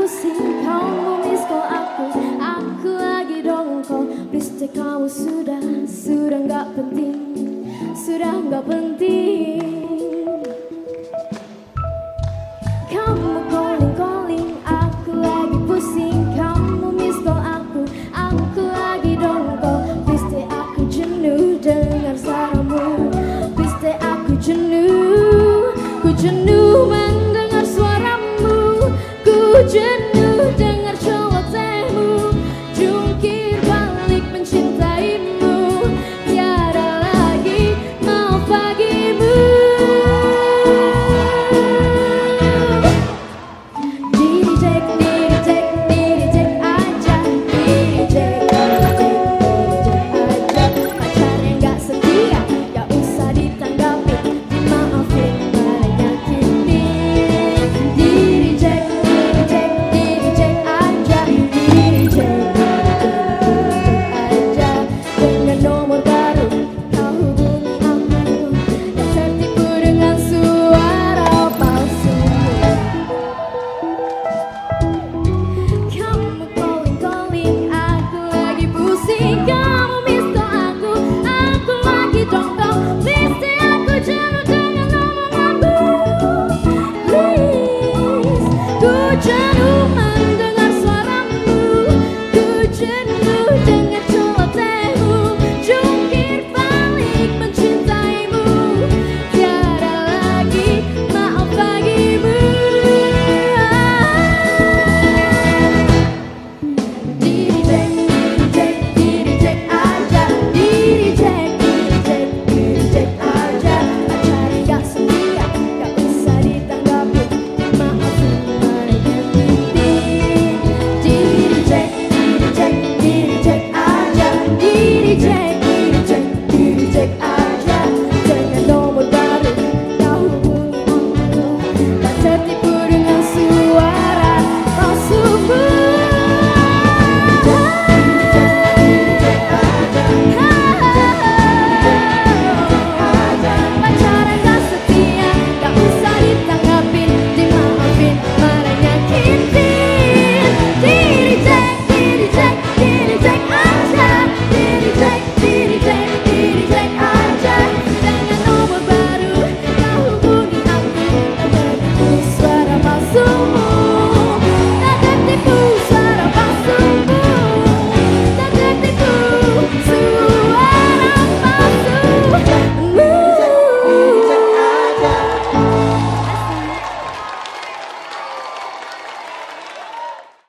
pusing kau memiskol aku. Aku lagi dongkol Please kamu sudah Sudah nggak penting Sudah nggak penting. chuyện